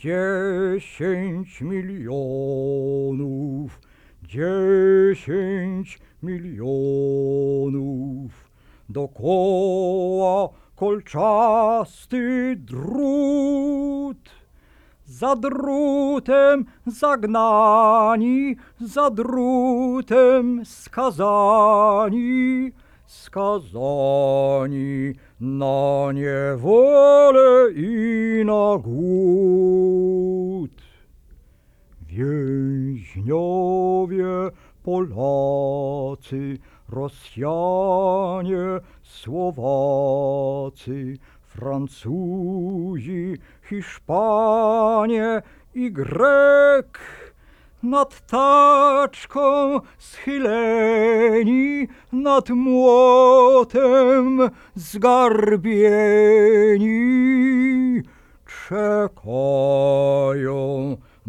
Dziesięć milionów, dziesięć milionów. Dokoła kolczasty drut. Za drutem zagnani, za drutem skazani, skazani na niewolę i na głód. Więźniowie Polacy, Rosjanie, Słowacy, Francuzi, Hiszpanie i Grek nad taczką schyleni, nad młotem zgarbieni, czekają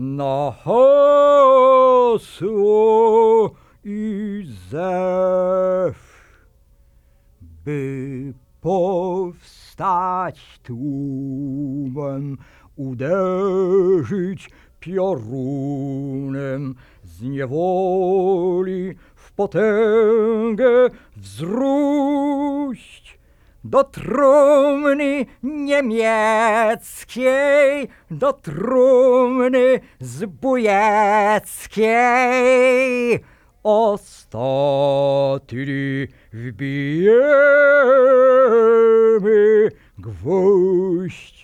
na hasło i zew, by powstać tłumem, uderzyć piorunem z niewoli w potęgę wzróść do trumny niemieckiej, do trumny zbójeckiej. Ostatni wbijemy gwóźdź